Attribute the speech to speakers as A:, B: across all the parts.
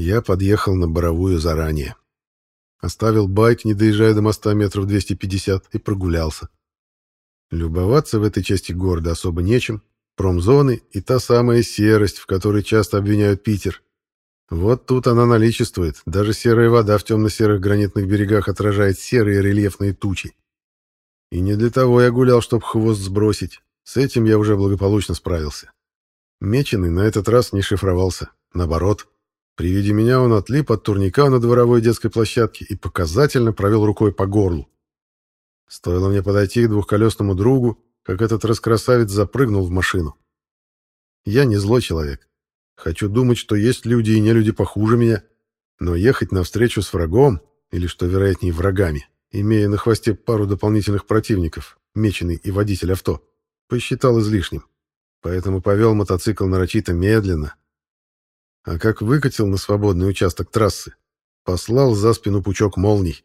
A: Я подъехал на Боровую заранее. Оставил байк, не доезжая до моста метров 250, и прогулялся. Любоваться в этой части города особо нечем. Промзоны и та самая серость, в которой часто обвиняют Питер. Вот тут она наличествует. Даже серая вода в темно-серых гранитных берегах отражает серые рельефные тучи. И не для того я гулял, чтобы хвост сбросить. С этим я уже благополучно справился. Меченый на этот раз не шифровался. Наоборот, при виде меня он отлип от турника на дворовой детской площадке и показательно провел рукой по горлу. Стоило мне подойти к двухколесному другу, как этот раскрасавец запрыгнул в машину. Я не злой человек. Хочу думать, что есть люди и не люди похуже меня, но ехать навстречу с врагом, или, что вероятнее, врагами, имея на хвосте пару дополнительных противников, меченый и водитель авто, посчитал излишним. Поэтому повел мотоцикл нарочито медленно, а как выкатил на свободный участок трассы, послал за спину пучок молний.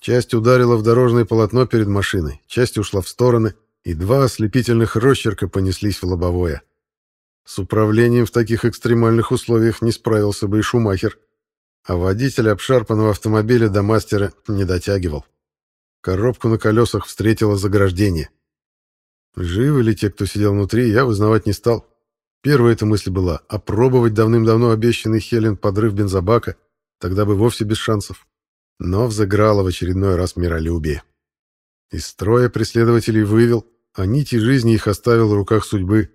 A: Часть ударила в дорожное полотно перед машиной, часть ушла в стороны, и два ослепительных росчерка понеслись в лобовое. С управлением в таких экстремальных условиях не справился бы и Шумахер, а водитель обшарпанного автомобиля до мастера не дотягивал. Коробку на колесах встретило заграждение. Живы ли те, кто сидел внутри, я вызнавать не стал. Первая эта мысль была — опробовать давным-давно обещанный Хелен подрыв бензобака, тогда бы вовсе без шансов. Но взыграло в очередной раз миролюбие. Из строя преследователей вывел, а нити жизни их оставил в руках судьбы.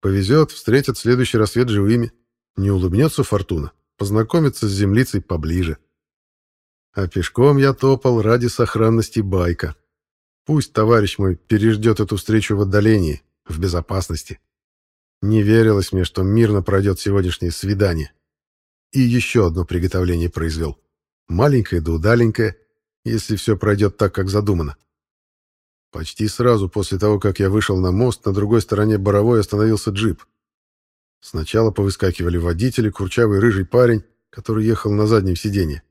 A: Повезет, встретят следующий рассвет живыми. Не улыбнется фортуна, познакомится с землицей поближе. А пешком я топал ради сохранности байка. Пусть товарищ мой переждет эту встречу в отдалении, в безопасности. Не верилось мне, что мирно пройдет сегодняшнее свидание. И еще одно приготовление произвел. Маленькое да удаленькое, если все пройдет так, как задумано. Почти сразу после того, как я вышел на мост, на другой стороне Боровой остановился джип. Сначала повыскакивали водители, курчавый рыжий парень, который ехал на заднем сиденье.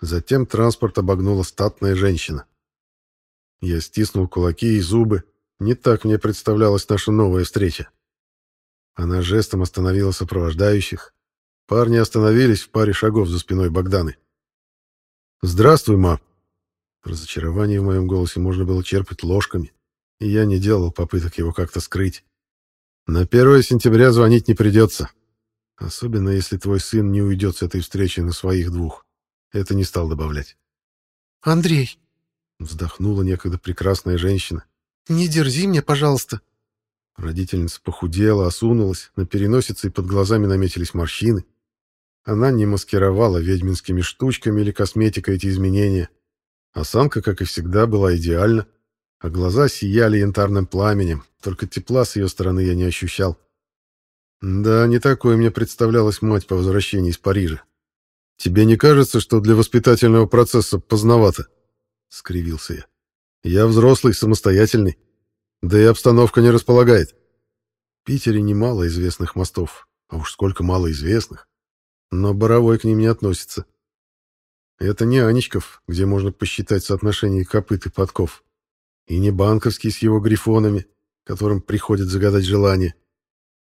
A: Затем транспорт обогнула статная женщина. Я стиснул кулаки и зубы. Не так мне представлялась наша новая встреча. Она жестом остановила сопровождающих. Парни остановились в паре шагов за спиной Богданы. «Здравствуй, ма!» Разочарование в моем голосе можно было черпать ложками, и я не делал попыток его как-то скрыть. «На 1 сентября звонить не придется. Особенно, если твой сын не уйдет с этой встречи на своих двух». Это не стал добавлять.
B: «Андрей!»
A: Вздохнула некогда прекрасная женщина.
B: «Не дерзи мне, пожалуйста.
A: Родительница похудела, осунулась, на переносице и под глазами наметились морщины. Она не маскировала ведьминскими штучками или косметикой эти изменения. Осанка, как и всегда, была идеальна, а глаза сияли янтарным пламенем, только тепла с ее стороны я не ощущал. Да, не такой мне представлялась мать по возвращении из Парижа. «Тебе не кажется, что для воспитательного процесса поздновато?» — скривился я. «Я взрослый, самостоятельный. Да и обстановка не располагает. В Питере немало известных мостов, а уж сколько малоизвестных. Но Боровой к ним не относится. Это не Анечков, где можно посчитать соотношение копыт и подков. И не Банковский с его грифонами, которым приходит загадать желание.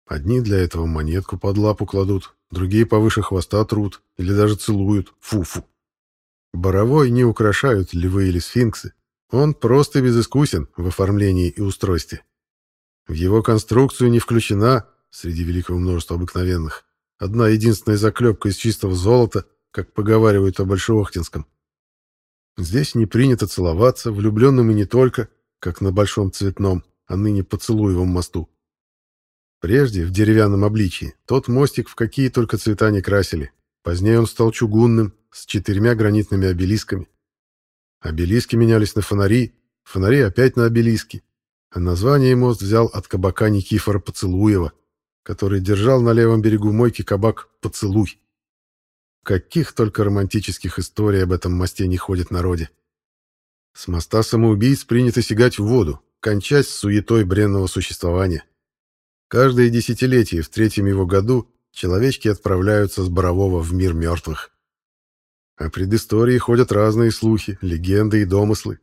A: Одни для этого монетку под лапу кладут, другие повыше хвоста трут или даже целуют. Фу-фу. Боровой не украшают львы или сфинксы, он просто безыскусен в оформлении и устройстве. В его конструкцию не включена, среди великого множества обыкновенных, одна единственная заклепка из чистого золота, как поговаривают о Большеохтинском. Здесь не принято целоваться, влюбленным и не только, как на Большом Цветном, а ныне Поцелуевом мосту. Прежде, в деревянном обличии, тот мостик в какие только цвета не красили. Позднее он стал чугунным, с четырьмя гранитными обелисками. Обелиски менялись на фонари, фонари опять на обелиски. А название мост взял от кабака Никифора Поцелуева, который держал на левом берегу мойки кабак «Поцелуй». Каких только романтических историй об этом мосте не ходит народе. С моста самоубийц принято сигать в воду, кончать с суетой бренного существования. Каждое десятилетие в третьем его году человечки отправляются с Борового в мир мертвых. О предыстории ходят разные слухи, легенды и домыслы.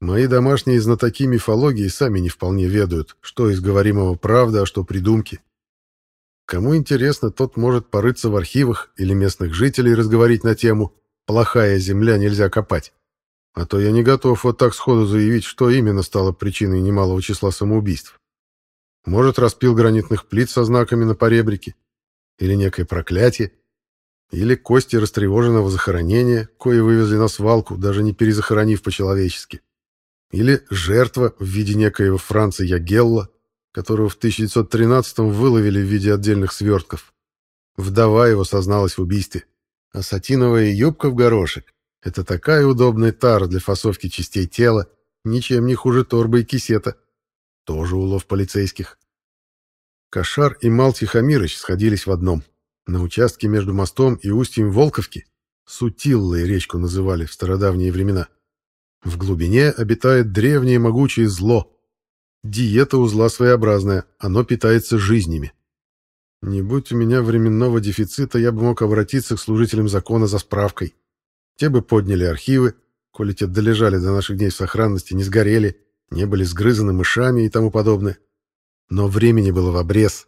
A: Мои домашние знатоки мифологии сами не вполне ведают, что из говоримого правда, а что придумки. Кому интересно, тот может порыться в архивах или местных жителей разговорить на тему «плохая земля, нельзя копать». А то я не готов вот так сходу заявить, что именно стало причиной немалого числа самоубийств. Может, распил гранитных плит со знаками на поребрике, или некое проклятие, или кости растревоженного захоронения, кое вывезли на свалку, даже не перезахоронив по-человечески. Или жертва в виде некоего Франца Ягелла, которого в 1913-м выловили в виде отдельных свертков. Вдова его созналась в убийстве. А сатиновая юбка в горошек — это такая удобная тара для фасовки частей тела, ничем не хуже торбы и кисета. Тоже улов полицейских. Кошар и Мал Тихомирыч сходились в одном. На участке между мостом и устьем Волковки Сутиллой речку называли в стародавние времена. В глубине обитает древнее могучее зло. Диета узла своеобразная, оно питается жизнями. Не будь у меня временного дефицита, я бы мог обратиться к служителям закона за справкой. Те бы подняли архивы, коли те долежали до наших дней в сохранности, не сгорели, не были сгрызаны мышами и тому подобное. Но времени было в обрез.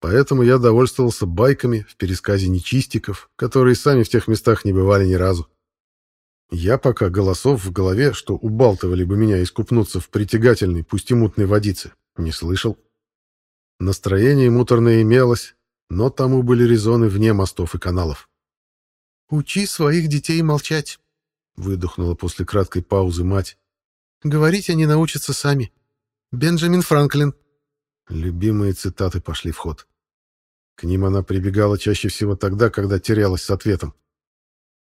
A: Поэтому я довольствовался байками в пересказе нечистиков, которые сами в тех местах не бывали ни разу. Я пока голосов в голове, что убалтывали бы меня искупнуться в притягательной, пусть и мутной водице, не слышал. Настроение муторное имелось, но тому были резоны вне мостов и каналов.
B: «Учи своих детей молчать», — выдохнула после краткой паузы мать. «Говорить они научатся сами. Бенджамин Франклин».
A: Любимые цитаты пошли в ход. К ним она прибегала чаще всего тогда, когда терялась с ответом.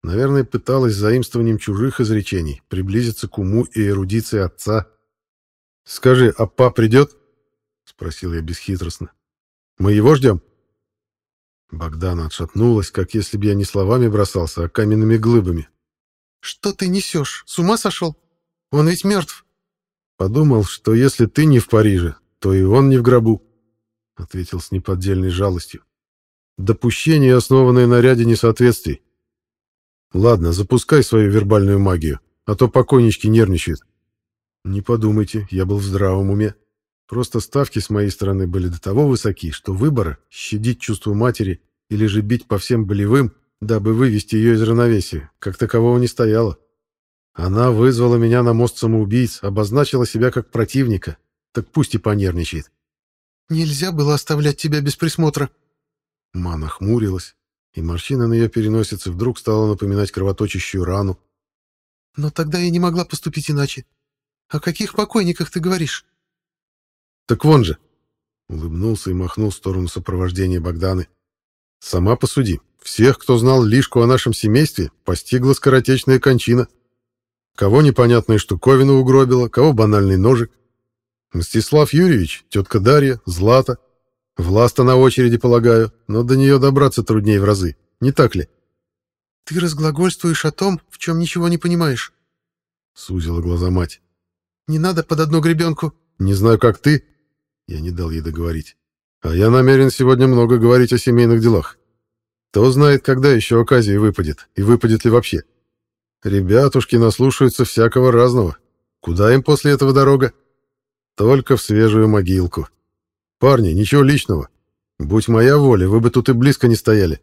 A: Наверное, пыталась заимствованием чужих изречений приблизиться к уму и эрудиции отца. «Скажи, а па придет?» — спросил я бесхитростно. «Мы его ждем?» Богдана отшатнулась, как если бы я не словами бросался, а каменными глыбами.
B: «Что ты несешь? С ума сошел? Он ведь мертв!»
A: Подумал, что если ты не в Париже, то и он не в гробу. — ответил с неподдельной жалостью. «Допущение, основанное на ряде несоответствий. Ладно, запускай свою вербальную магию, а то покойнички нервничают. Не подумайте, я был в здравом уме. Просто ставки с моей стороны были до того высоки, что выбора — щадить чувство матери или же бить по всем болевым, дабы вывести ее из равновесия, как такового не стояло. Она вызвала меня на мост самоубийц, обозначила себя как противника, так пусть и понервничает.
B: Нельзя было оставлять тебя без присмотра.
A: Мана хмурилась, и морщина на ее переносице вдруг стала напоминать кровоточащую рану.
B: Но тогда я не могла поступить иначе. О каких покойниках ты говоришь?
A: Так вон же, улыбнулся и махнул в сторону сопровождения Богданы. Сама посуди. Всех, кто знал лишку о нашем семействе, постигла скоротечная кончина. Кого непонятная штуковина угробила, кого банальный ножик. Мстислав Юрьевич, тетка Дарья, Злата. Власта на очереди, полагаю, но до нее добраться труднее в разы. Не так ли?
B: Ты разглагольствуешь о том, в чем ничего не понимаешь.
A: Сузила глаза мать.
B: Не надо под одну гребенку.
A: Не знаю, как ты. Я не дал ей договорить. А я намерен сегодня много говорить о семейных делах. Кто знает, когда еще оказия выпадет, и выпадет ли вообще. Ребятушки наслушаются всякого разного. Куда им после этого дорога? Только в свежую могилку. Парни, ничего личного. Будь моя воля, вы бы тут и близко не стояли.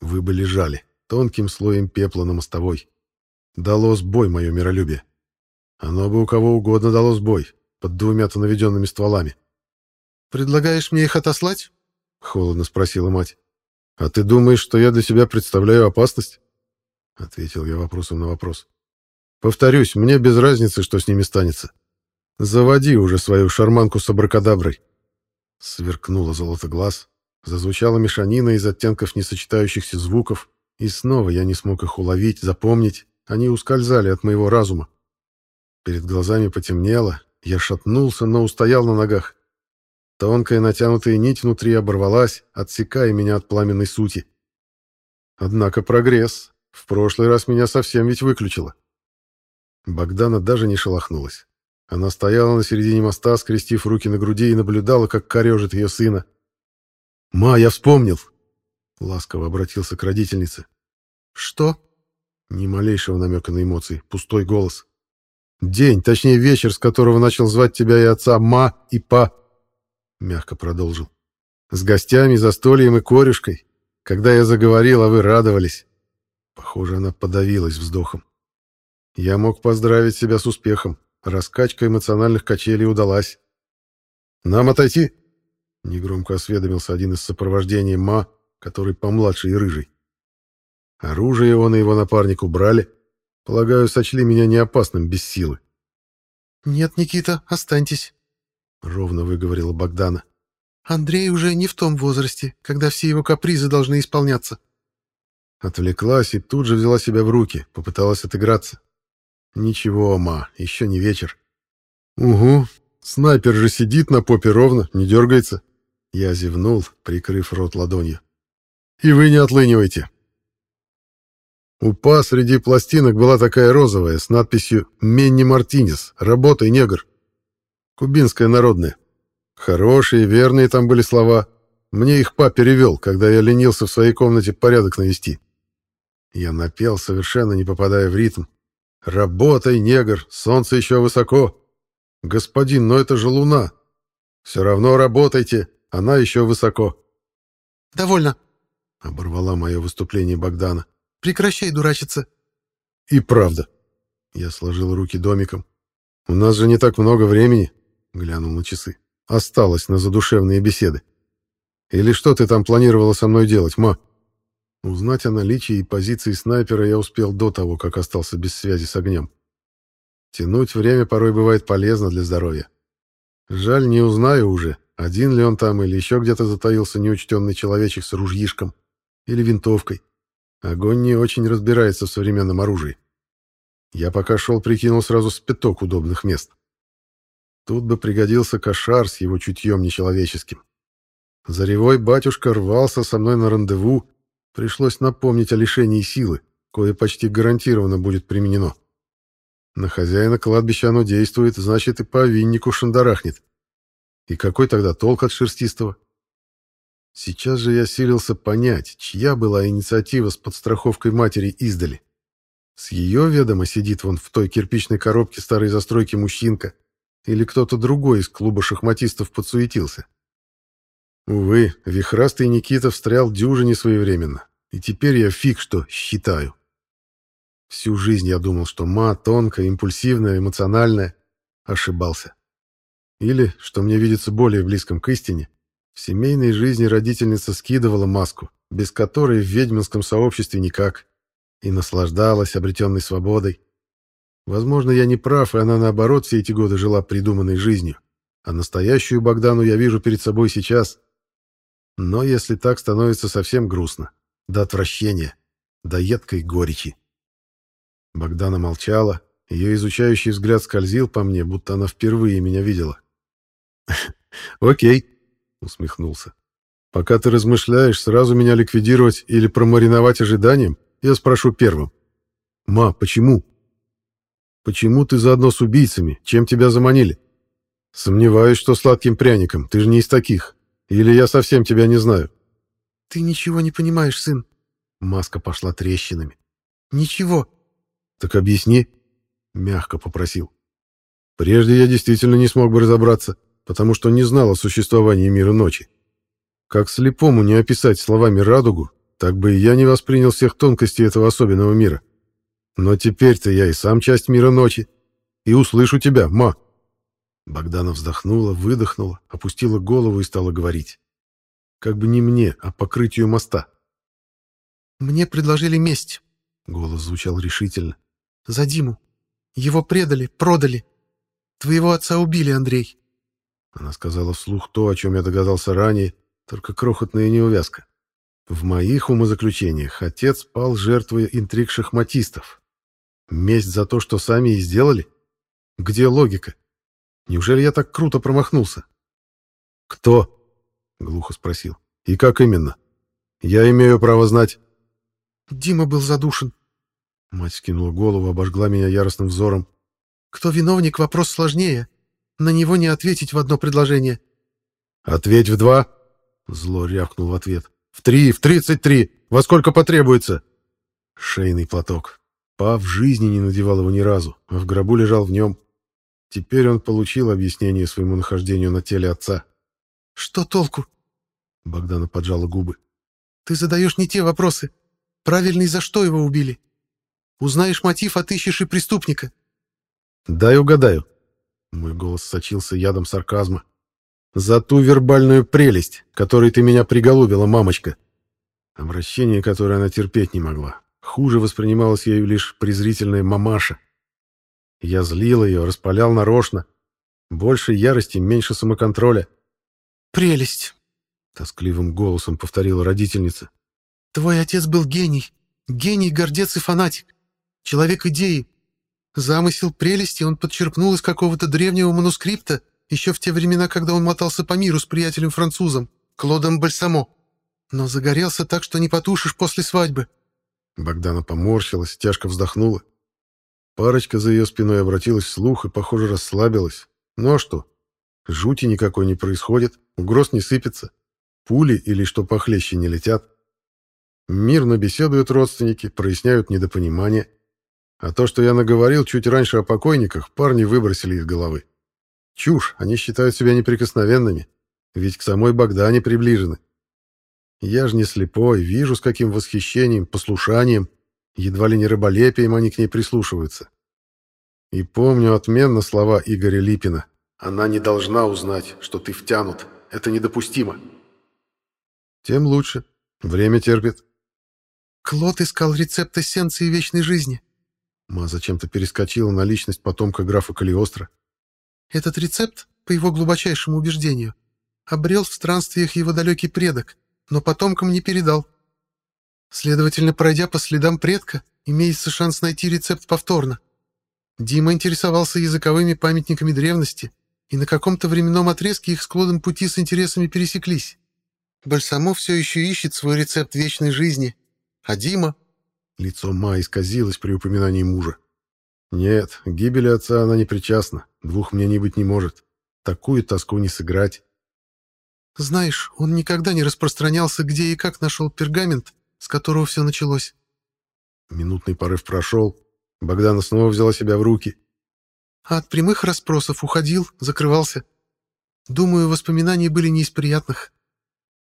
A: Вы бы лежали, тонким слоем пепла на мостовой. Дало сбой мое миролюбие. Оно бы у кого угодно дало сбой, под двумя-то наведенными стволами.
B: «Предлагаешь мне их отослать?»
A: — холодно спросила мать. «А ты думаешь, что я для себя представляю опасность?» — ответил я вопросом на вопрос. «Повторюсь, мне без разницы, что с ними станется. Заводи уже свою шарманку с абракадаброй. Сверкнуло золото глаз, зазвучала мешанина из оттенков несочетающихся звуков, и снова я не смог их уловить, запомнить, они ускользали от моего разума. Перед глазами потемнело, я шатнулся, но устоял на ногах. Тонкая натянутая нить внутри оборвалась, отсекая меня от пламенной сути. Однако прогресс. В прошлый раз меня совсем ведь выключило. Богдана даже не шелохнулась. Она стояла на середине моста, скрестив руки на груди, и наблюдала, как корежит ее сына. «Ма, я вспомнил!» Ласково обратился к родительнице.
B: «Что?»
A: Ни малейшего намека на эмоции, пустой голос. «День, точнее вечер, с которого начал звать тебя и отца Ма и Па», — мягко продолжил. С гостями, застольем и корюшкой. Когда я заговорил, а вы радовались. Похоже, она подавилась вздохом. Я мог поздравить себя с успехом. Раскачка эмоциональных качелей удалась. «Нам отойти?» Негромко осведомился один из сопровождения Ма, который помладше и рыжий. Оружие он и его напарник убрали. Полагаю, сочли меня неопасным без силы.
B: «Нет, Никита, останьтесь», — ровно выговорила Богдана. «Андрей уже не в том возрасте, когда все его капризы должны исполняться».
A: Отвлеклась и тут же взяла себя в руки, попыталась отыграться. «Ничего, ма, еще не вечер». «Угу, снайпер же сидит на попе ровно, не дергается». Я зевнул, прикрыв рот ладонью. «И вы не отлынивайте, у Па среди пластинок была такая розовая с надписью «Менни Мартинес. Работай, негр». Кубинская народная. Хорошие, верные там были слова. Мне их Па перевел, когда я ленился в своей комнате порядок навести. Я напел, совершенно не попадая в ритм. «Работай, негр, солнце еще высоко». «Господин, но это же луна». «Все равно работайте, она еще высоко».
B: «Довольно», —
A: оборвала мое выступление Богдана.
B: Прекращай дурачиться.
A: И правда. Я сложил руки домиком. У нас же не так много времени, глянул на часы. Осталось на задушевные беседы. Или что ты там планировала со мной делать, ма? Узнать о наличии и позиции снайпера я успел до того, как остался без связи с огнем. Тянуть время порой бывает полезно для здоровья. Жаль, не узнаю уже, один ли он там или еще где-то затаился неучтенный человечек с ружьишком или винтовкой. Огонь не очень разбирается в современном оружии. Я пока шел, прикинул сразу спиток удобных мест. Тут бы пригодился кошар с его чутьем нечеловеческим. Заревой батюшка рвался со мной на рандеву, пришлось напомнить о лишении силы, кое почти гарантированно будет применено. На хозяина кладбища оно действует, значит и по виннику шандарахнет. И какой тогда толк от шерстистого? Сейчас же я силился понять, чья была инициатива с подстраховкой матери издали. С ее ведома сидит вон в той кирпичной коробке старой застройки мужчинка, или кто-то другой из клуба шахматистов подсуетился. Увы, вихрастый Никита встрял дюжине своевременно, и теперь я фиг что считаю. Всю жизнь я думал, что ма тонкая, импульсивная, эмоциональная. Ошибался. Или, что мне видится более близким к истине, в семейной жизни родительница скидывала маску, без которой в ведьминском сообществе никак, и наслаждалась обретенной свободой. Возможно, я не прав, и она, наоборот, все эти годы жила придуманной жизнью, а настоящую Богдану я вижу перед собой сейчас. Но если так, становится совсем грустно, до отвращения, до едкой горечи. Богдана молчала, ее изучающий взгляд скользил по мне, будто она впервые меня видела. «Окей», усмехнулся. Пока ты размышляешь, сразу меня ликвидировать или промариновать ожиданием, я спрошу первым. Ма, почему? Почему ты заодно с убийцами? Чем тебя заманили? Сомневаюсь, что сладким пряником. Ты же не из таких. Или я совсем тебя не знаю.
B: Ты ничего не понимаешь, сын. Маска пошла трещинами. Ничего.
A: Так объясни, мягко попросил. Прежде я действительно не смог бы разобраться потому что не знал о существовании мира ночи. Как слепому не описать словами радугу, так бы и я не воспринял всех тонкостей этого особенного мира. Но теперь-то я и сам часть мира ночи. И услышу тебя, ма. Богдана вздохнула, выдохнула, опустила голову и стала говорить. Как бы не мне, а покрытию моста.
B: «Мне предложили месть», — голос звучал решительно. «За Диму. Его предали, продали. Твоего отца убили, Андрей.
A: Она сказала вслух то, о чем я догадался ранее, только крохотная неувязка. В моих умозаключениях отец пал жертвой интриг шахматистов. Месть за то, что сами и сделали? Где логика? Неужели я так круто промахнулся? «Кто?» — глухо спросил. «И как именно? Я имею право знать».
B: «Дима был задушен».
A: Мать скинула голову, обожгла меня яростным взором.
B: «Кто виновник, вопрос сложнее. На него не ответить в одно предложение.
A: «Ответь в два!» Зло рявкнул в ответ. «В три, в тридцать три! Во сколько потребуется?» Шейный платок. Па в жизни не надевал его ни разу, а в гробу лежал в нем. Теперь он получил объяснение своему нахождению на теле отца.
B: «Что толку?»
A: Богдана поджала губы.
B: Ты задаешь не те вопросы. Правильный, за что его убили. Узнаешь мотив, отыщешь и преступника.
A: Дай угадаю. Мой голос сочился ядом сарказма. За ту вербальную прелесть, которой ты меня приголубила, мамочка. Обращение, которое она терпеть не могла. Хуже воспринималось ею лишь презрительная мамаша. Я злил ее, распалял нарочно. Больше ярости, меньше самоконтроля.
B: «Прелесть!» — тоскливым голосом повторила родительница. «Твой отец был гений. Гений, гордец и фанатик. Человек идеи. Замысел прелести он подчерпнул из какого-то древнего манускрипта еще в те времена, когда он мотался по миру с приятелем-французом, Клодом Бальсамо. Но загорелся так, что не потушишь после свадьбы.
A: Богдана поморщилась, тяжко вздохнула. Парочка за ее спиной обратилась вслух и, похоже, расслабилась. Ну а что? Жути никакой не происходит, угроз не сыпется, пули или что похлеще не летят. Мирно беседуют родственники, проясняют недопонимание. А то, что я наговорил чуть раньше о покойниках, парни выбросили из головы. Чушь, они считают себя неприкосновенными, ведь к самой Богдане приближены. Я же не слепой, вижу, с каким восхищением, послушанием, едва ли не рыболепием они к ней прислушиваются. И помню отменно слова Игоря Липина. «Она не должна узнать, что ты втянут. Это недопустимо». Тем лучше. Время терпит.
B: Клод искал рецепт эссенции вечной жизни.
A: Ма зачем-то перескочила на личность потомка графа Калиостро.
B: Этот рецепт, по его глубочайшему убеждению, обрел в странствиях его далекий предок, но потомкам не передал. Следовательно, пройдя по следам предка, имеется шанс найти рецепт повторно. Дима интересовался языковыми памятниками древности, и на каком-то временном отрезке их с Клодом пути с интересами пересеклись. Бальсамо все еще ищет свой рецепт вечной жизни, а Дима...
A: Лицо Ма исказилось при упоминании мужа. Нет, к гибели отца она не причастна, двух мне не быть не может. Такую тоску не сыграть.
B: Знаешь, он никогда не распространялся, где и как нашел пергамент, с которого все началось.
A: Минутный порыв прошел. Богдана снова взяла себя в руки.
B: А от прямых расспросов уходил, закрывался. Думаю, воспоминания были не из приятных.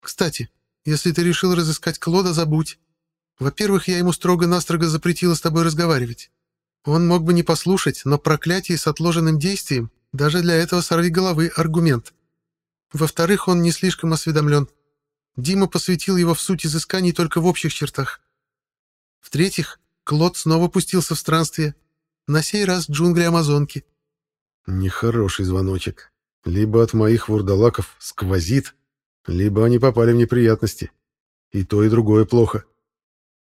B: Кстати, если ты решил разыскать Клода, забудь. Во-первых, я ему строго-настрого запретила с тобой разговаривать. Он мог бы не послушать, но проклятие с отложенным действием даже для этого сорви головы аргумент. Во-вторых, он не слишком осведомлен. Дима посвятил его в суть изысканий только в общих чертах. В-третьих, Клод снова пустился в странствие. На сей раз джунгли Амазонки.
A: Нехороший звоночек. Либо от моих вурдалаков сквозит, либо они попали в неприятности. И то, и другое плохо.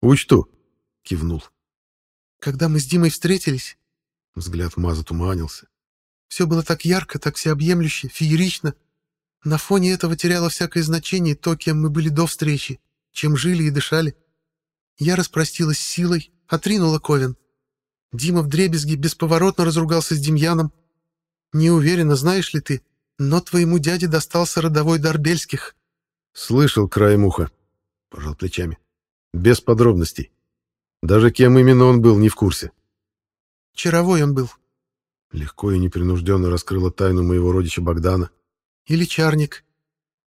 A: «Учту», — кивнул.
B: «Когда мы с Димой встретились...»
A: Взгляд Маза туманился.
B: «Все было так ярко, так всеобъемлюще, феерично. На фоне этого теряло всякое значение то, кем мы были до встречи, чем жили и дышали. Я распростилась с силой, отринула Ковен. Дима в дребезги бесповоротно разругался с Демьяном. Не уверена, знаешь ли ты, но твоему дяде достался родовой дар Бельских.
A: Слышал краем уха, пожал плечами. Без подробностей. Даже кем именно он был, не в курсе.
B: Чаровой он был.
A: Легко и непринужденно раскрыла тайну моего родича Богдана.
B: Или чарник.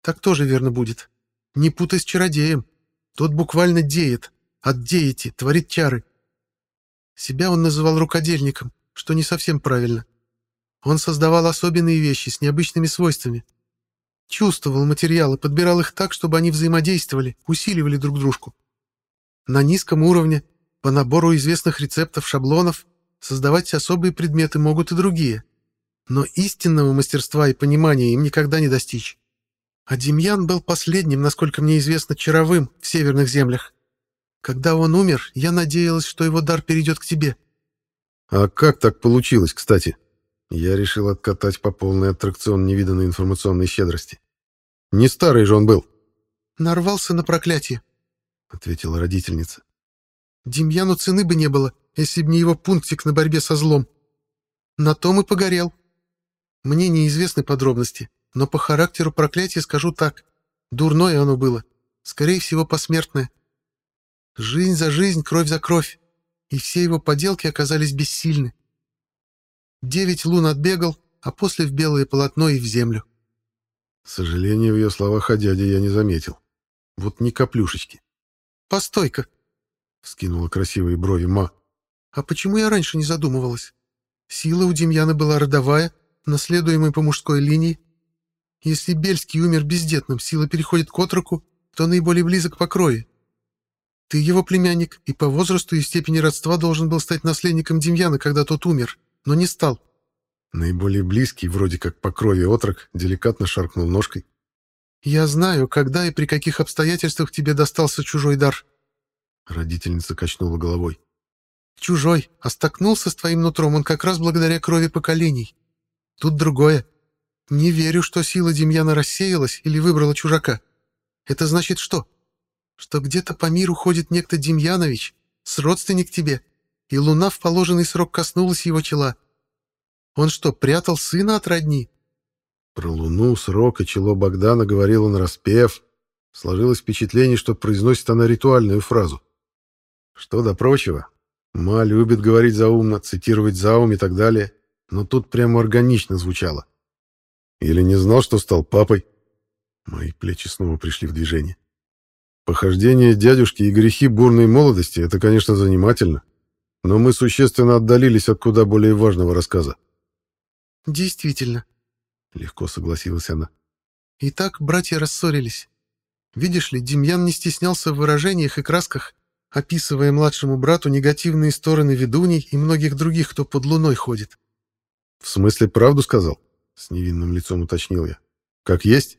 B: Так тоже верно будет. Не путай с чародеем. Тот буквально деет. От деяти, творит чары. Себя он называл рукодельником, что не совсем правильно. Он создавал особенные вещи с необычными свойствами. Чувствовал материалы, подбирал их так, чтобы они взаимодействовали, усиливали друг дружку. На низком уровне, по набору известных рецептов, шаблонов, создавать особые предметы могут и другие но истинного мастерства и понимания им никогда не достичь. А Демьян был последним, насколько мне известно, чаровым в северных землях. Когда он умер, я надеялась, что его дар перейдет к тебе.
A: А как так получилось, кстати? Я решил откатать по полной аттракцион невиданной информационной щедрости. Не старый же он был.
B: Нарвался на проклятие, — ответила родительница. Демьяну цены бы не было, если бы не его пунктик на борьбе со злом. На том и погорел. Мне неизвестны подробности, но по характеру проклятия скажу так. Дурное оно было, скорее всего, посмертное. Жизнь за жизнь, кровь за кровь, и все его поделки оказались бессильны. Девять лун отбегал, а после в белое полотно и в землю.
A: Сожаления в ее словах о дяде я не заметил. Вот ни каплюшечки.
B: «Постой-ка!» — вскинула красивые брови Ма. «А почему я раньше не задумывалась? Сила у Демьяна была родовая, наследуемая по мужской линии. Если Бельский умер бездетным, сила переходит к отроку, то наиболее близок по крови. Ты его племянник, и по возрасту и степени родства должен был стать наследником Демьяна, когда тот умер, но не стал.
A: Наиболее близкий, вроде как по крови отрок, деликатно шаркнул ножкой.
B: «Я знаю, когда и при каких обстоятельствах тебе достался чужой дар».
A: Родительница качнула головой.
B: «Чужой, а столкнулся с твоим нутром он как раз благодаря крови поколений. Тут другое. Не верю, что сила Демьяна рассеялась или выбрала чужака. Это значит что? Что где-то по миру ходит некто Демьянович, с родственник тебе, и луна в положенный срок коснулась его чела. Он что, прятал сына от родни?
A: Про луну, срок и чело Богдана говорил он распев. Сложилось впечатление, что произносит она ритуальную фразу. Что до прочего, Ма любит говорить заумно, цитировать заум и так далее, но тут прямо органично звучало. Или не знал, что стал папой. Мои плечи снова пришли в движение. Похождение дядюшки и грехи бурной молодости — это, конечно, занимательно, но мы существенно отдалились от куда более важного рассказа.
B: «Действительно», — легко согласилась она. «Итак, братья рассорились. Видишь ли, Демьян не стеснялся в выражениях и красках, описывая младшему брату негативные стороны ведуней и многих других, кто под луной ходит».
A: «В смысле, правду сказал?» — с невинным лицом уточнил я. «Как есть?»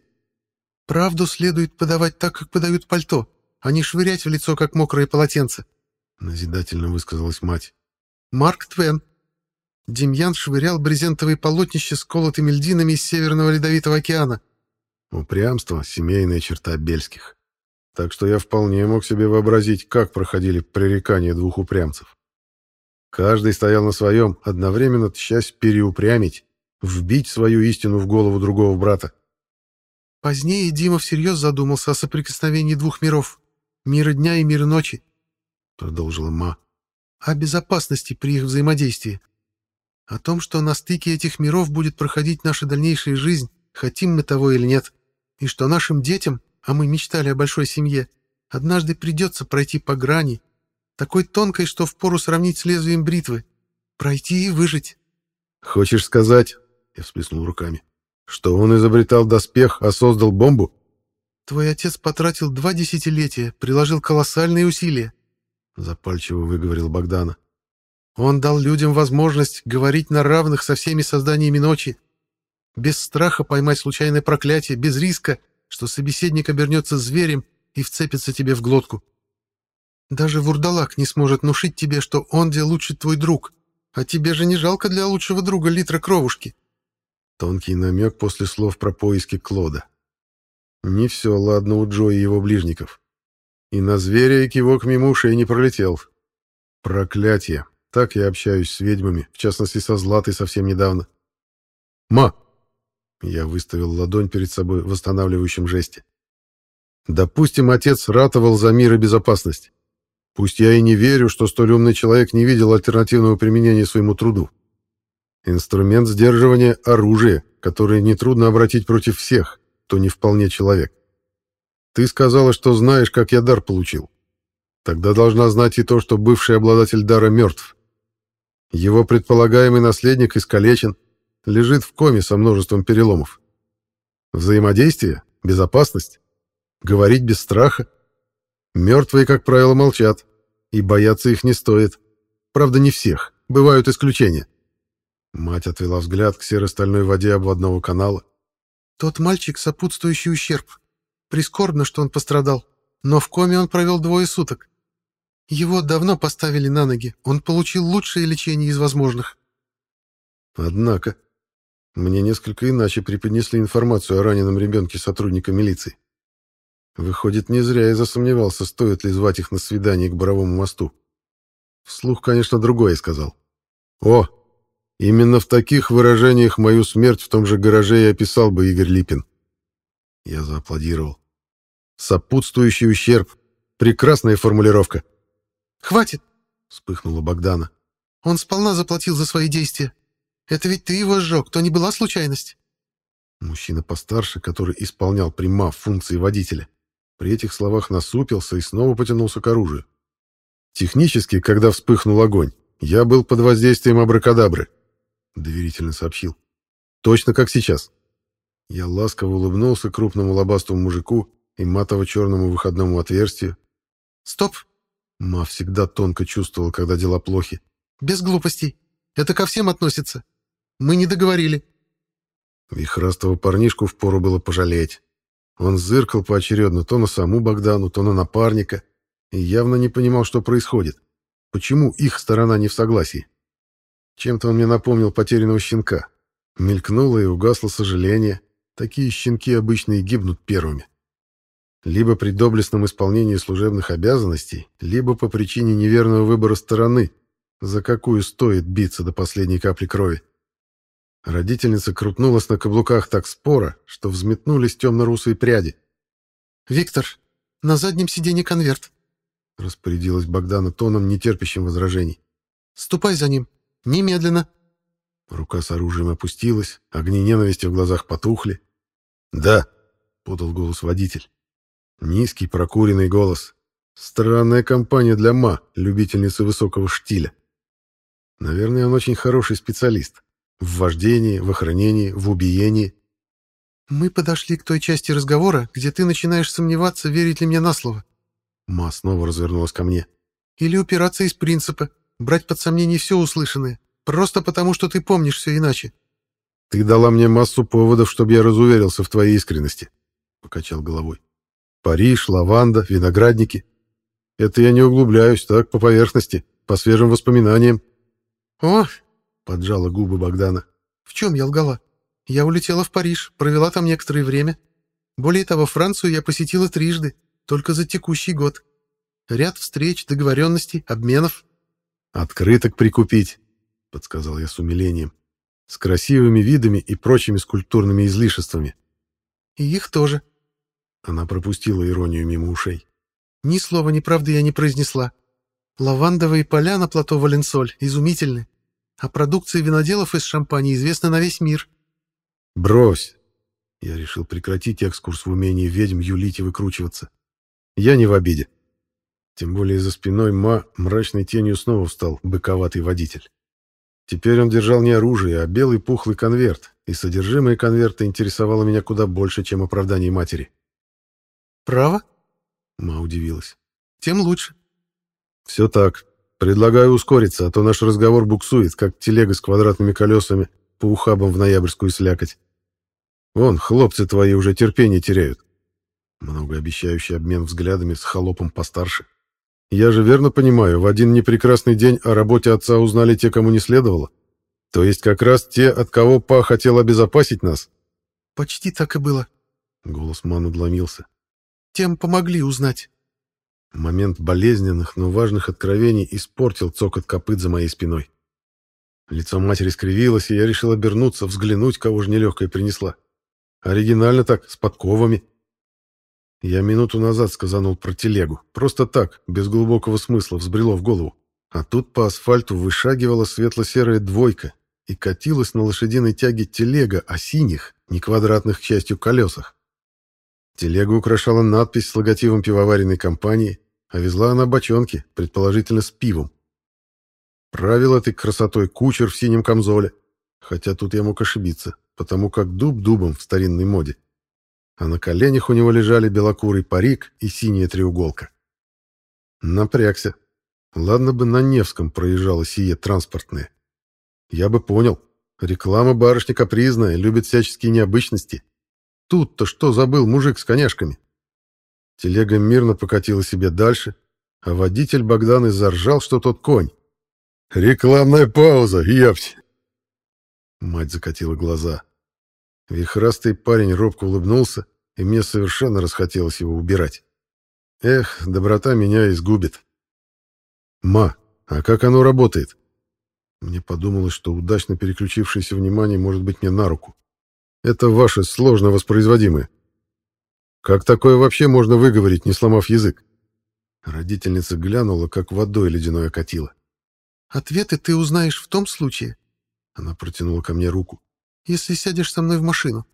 B: «Правду следует подавать так, как подают пальто, а не швырять в лицо, как мокрое полотенце», — назидательно высказалась мать. «Марк Твен, Демьян швырял брезентовые полотнища с колотыми льдинами из Северного Ледовитого океана.
A: Упрямство — семейная черта Бельских. Так что я вполне мог себе вообразить, как проходили пререкания двух упрямцев. Каждый стоял на своем, одновременно тщась переупрямить, вбить свою истину в голову другого брата.
B: Позднее Дима всерьез задумался о соприкосновении двух миров — мира дня и мира ночи, — продолжила Ма, — о безопасности при их взаимодействии. О том, что на стыке этих миров будет проходить наша дальнейшая жизнь, хотим мы того или нет, и что нашим детям, а мы мечтали о большой семье, однажды придется пройти по грани, такой тонкой, что впору сравнить с лезвием бритвы, пройти и выжить.
A: «Хочешь сказать, — я всплеснул руками, — что он изобретал доспех, а создал бомбу?»
B: «Твой отец потратил два десятилетия, приложил колоссальные усилия», — запальчиво выговорил Богдана. Он дал людям возможность говорить на равных со всеми созданиями ночи, без страха поймать случайное проклятие, без риска, что собеседник обернется зверем и вцепится тебе в глотку. Даже вурдалак не сможет внушить тебе, что он где лучший твой друг, а тебе же не жалко для лучшего друга литра кровушки.
A: Тонкий намек после слов про поиски Клода. Не все ладно у Джо и его ближников. И на зверя и кивок мимо ушей не пролетел. Проклятие. Так я общаюсь с ведьмами, в частности, со Златой совсем недавно. «Ма!» Я выставил ладонь перед собой в восстанавливающем жесте. «Допустим, отец ратовал за мир и безопасность. Пусть я и не верю, что столь умный человек не видел альтернативного применения своему труду. Инструмент сдерживания — оружие, которое нетрудно обратить против всех, кто не вполне человек. Ты сказала, что знаешь, как я дар получил. Тогда должна знать и то, что бывший обладатель дара мертв. Его предполагаемый наследник искалечен, лежит в коме со множеством переломов. Взаимодействие, безопасность, говорить без страха. Мертвые, как правило, молчат, и бояться их не стоит. Правда, не всех, бывают исключения. Мать отвела взгляд к серо-стальной воде обводного канала.
B: «Тот мальчик — сопутствующий ущерб. Прискорбно, что он пострадал, но в коме он провел двое суток. Его давно поставили на ноги. Он получил лучшее лечение из возможных.
A: Однако, мне несколько иначе преподнесли информацию о раненом ребенке сотрудника милиции. Выходит, не зря я засомневался, стоит ли звать их на свидание к Боровому мосту. Вслух, конечно, другое сказал. О, именно в таких выражениях мою смерть в том же гараже и описал бы Игорь Липин. Я зааплодировал. Сопутствующий ущерб. Прекрасная формулировка.
B: «Хватит!» — вспыхнула Богдана. «Он сполна заплатил за свои действия. Это ведь ты его сжег, то не была случайность».
A: Мужчина постарше, который исполнял прима функции водителя. При этих словах насупился и снова потянулся к оружию. Технически, когда вспыхнул огонь, я был под воздействием абракадабры, доверительно сообщил. Точно как сейчас. Я ласково улыбнулся крупному лобастому мужику и матово-черному выходному отверстию.
B: «Стоп!»
A: Ма всегда тонко чувствовал, когда дела плохи.
B: «Без глупостей. Это ко всем относится. Мы не договорили».
A: Вихрастого парнишку впору было пожалеть. Он зыркал поочередно то на саму Богдану, то на напарника, и явно не понимал, что происходит. Почему их сторона не в согласии? Чем-то он мне напомнил потерянного щенка. Мелькнуло и угасло сожаление. Такие щенки обычно и гибнут первыми. Либо при доблестном исполнении служебных обязанностей, либо по причине неверного выбора стороны, за какую стоит биться до последней капли крови. Родительница крутнулась на каблуках так споро, что взметнулись темно-русые пряди.
B: «Виктор, на заднем сиденье конверт», —
A: распорядилась Богдана тоном, нетерпящим возражений.
B: «Ступай за ним. Немедленно».
A: Рука с оружием опустилась, огни ненависти в глазах потухли. «Да», — подал голос водитель. Низкий прокуренный голос. Странная компания для ма, любительницы высокого штиля. Наверное, он очень хороший специалист. В вождении, в охранении, в убиении.
B: «Мы подошли к той части разговора, где ты начинаешь сомневаться, верить ли мне на слово».
A: Ма снова развернулась ко мне.
B: «Или упираться из принципа, брать под сомнение все услышанное, просто потому, что ты помнишь все иначе».
A: «Ты дала мне массу поводов, чтобы я разуверился в твоей искренности», — покачал головой. «Париж, лаванда, виноградники. Это я не углубляюсь, так, по поверхности, по свежим воспоминаниям».
B: «О,
A: Поджала губы Богдана.
B: «В чем я лгала? Я улетела в Париж, провела там некоторое время. Более того, Францию я посетила трижды, только за текущий год. Ряд встреч, договоренностей, обменов».
A: «Открыток прикупить», — подсказал я с умилением. «С красивыми видами и прочими скульптурными излишествами».
B: «И их тоже».
A: Она пропустила иронию мимо ушей.
B: «Ни слова неправды я не произнесла. Лавандовые поля на плато Валенсоль изумительны. А продукции виноделов из Шампани известна на весь мир.
A: Брось. Я решил прекратить экскурс в умении ведьм юлить и выкручиваться. Я не в обиде. Тем более за спиной Ма мрачной тенью снова встал быковатый водитель. Теперь он держал не оружие, а белый пухлый конверт, и содержимое конверта интересовало меня куда больше, чем оправдание матери.
B: «Право?»
A: Ма удивилась.
B: «Тем лучше».
A: «Все так. Предлагаю ускориться, а то наш разговор буксует, как телега с квадратными колесами по ухабам в ноябрьскую слякоть. Вон, хлопцы твои уже терпение теряют. Многообещающий обмен взглядами с холопом постарше. Я же верно понимаю, в один непрекрасный день о работе отца узнали те, кому не следовало. То есть как раз те, от кого Па хотел обезопасить нас?
B: Почти так и было.
A: Голос Ман удломился.
B: Тем помогли узнать.
A: Момент болезненных, но важных откровений испортил цокот копыт за моей спиной. Лицо матери скривилось, и я решил обернуться, взглянуть, кого же нелегкая принесла. Оригинально так, с подковами. Я минуту назад сказанул про телегу. Просто так, без глубокого смысла, взбрело в голову. А тут по асфальту вышагивала светло-серая двойка и катилась на лошадиной тяге телега о синих, не квадратных, к счастью, колесах. Телегу украшала надпись с логотипом пивоваренной компании, а везла она бочонки, предположительно с пивом. Правил этой красотой кучер в синем камзоле, хотя тут я мог ошибиться, потому как дуб дубом в старинной моде. А на коленях у него лежали белокурый парик и синяя треуголка. Напрягся. Ладно бы на Невском проезжало сие транспортное. Я бы понял. Реклама барышня капризная, любит всяческие необычности. Тут-то что забыл мужик с коняшками? Телега мирно покатила себе дальше, а водитель Богдан и заржал, что тот конь. «Рекламная пауза, ёпть!» Мать закатила глаза. Вихрастый парень робко улыбнулся, и мне совершенно расхотелось его убирать. Эх, доброта меня изгубит. «Ма, а как оно работает?» Мне подумалось, что удачно переключившееся внимание может быть мне на руку. «Это ваше сложно воспроизводимое. Как такое вообще можно выговорить, не сломав язык?» Родительница глянула, как водой ледяной окатила.
B: «Ответы ты узнаешь в том случае...» Она протянула ко мне руку. «Если сядешь со мной в машину.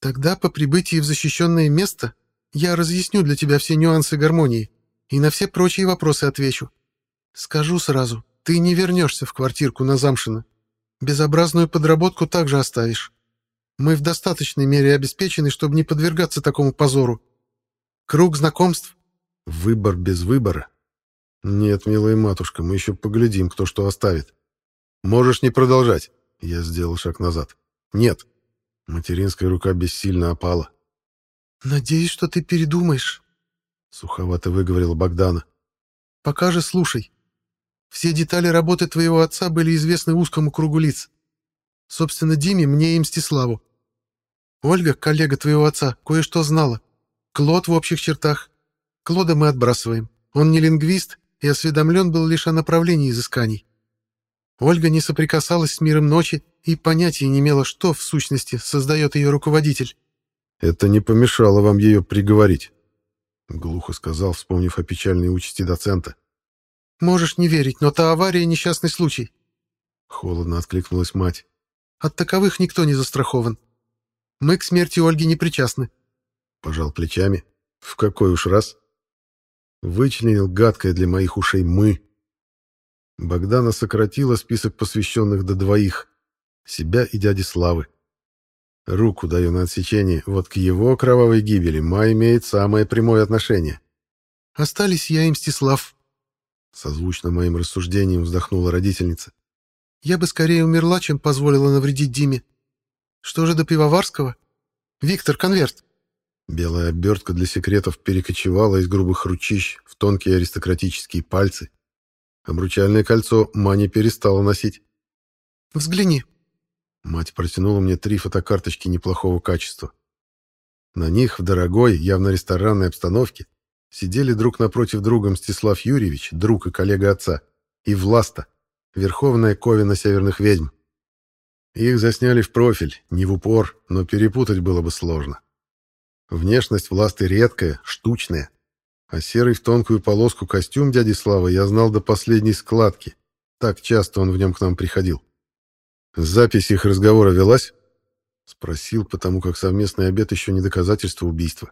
B: Тогда по прибытии в защищенное место я разъясню для тебя все нюансы гармонии и на все прочие вопросы отвечу. Скажу сразу, ты не вернешься в квартирку на Замшино. Безобразную подработку также оставишь. Мы в достаточной мере обеспечены, чтобы не подвергаться такому позору. Круг знакомств.
A: Выбор без выбора. Нет, милая матушка, мы еще поглядим, кто что оставит. Можешь не продолжать. Я сделал шаг назад. Нет. Материнская рука бессильно опала.
B: Надеюсь, что ты передумаешь. Суховато выговорила Богдана. Пока же слушай. Все детали работы твоего отца были известны узкому кругу лиц. Собственно, Диме, мне и Мстиславу. Ольга, коллега твоего отца, кое-что знала. Клод в общих чертах. Клода мы отбрасываем. Он не лингвист и осведомлен был лишь о направлении изысканий. Ольга не соприкасалась с миром ночи и понятия не имела, что, в сущности, создает ее руководитель.
A: «Это не помешало вам ее приговорить», — глухо сказал, вспомнив о печальной участи доцента.
B: «Можешь не верить, но та авария — несчастный случай».
A: Холодно откликнулась мать.
B: «От таковых никто не застрахован. Мы к смерти Ольги не причастны».
A: Пожал плечами. «В какой уж раз?» Вычленил гадкое для моих ушей «мы». Богдана сократила список посвященных до двоих. Себя и дяди Славы. Руку даю на отсечение. Вот к его кровавой гибели Ма имеет самое прямое отношение.
B: «Остались я и Мстислав»,
A: Созвучно моим рассуждениям вздохнула родительница.
B: «Я бы скорее умерла, чем позволила навредить Диме. Что же до Пивоварского? Виктор, конверт!»
A: Белая обертка для секретов перекочевала из грубых ручищ в тонкие аристократические пальцы. Обручальное кольцо Маня перестала носить.
B: «Взгляни».
A: Мать протянула мне три фотокарточки неплохого качества. На них в дорогой, явно ресторанной обстановке сидели друг напротив друга Мстислав Юрьевич, друг и коллега отца, и Власта, верховная ковина северных ведьм. Их засняли в профиль, не в упор, но перепутать было бы сложно. Внешность Власты редкая, штучная, а серый в тонкую полоску костюм дяди Славы я знал до последней складки. Так часто он в нем к нам приходил. Запись их разговора велась? Спросил, потому как совместный обед еще не доказательство убийства.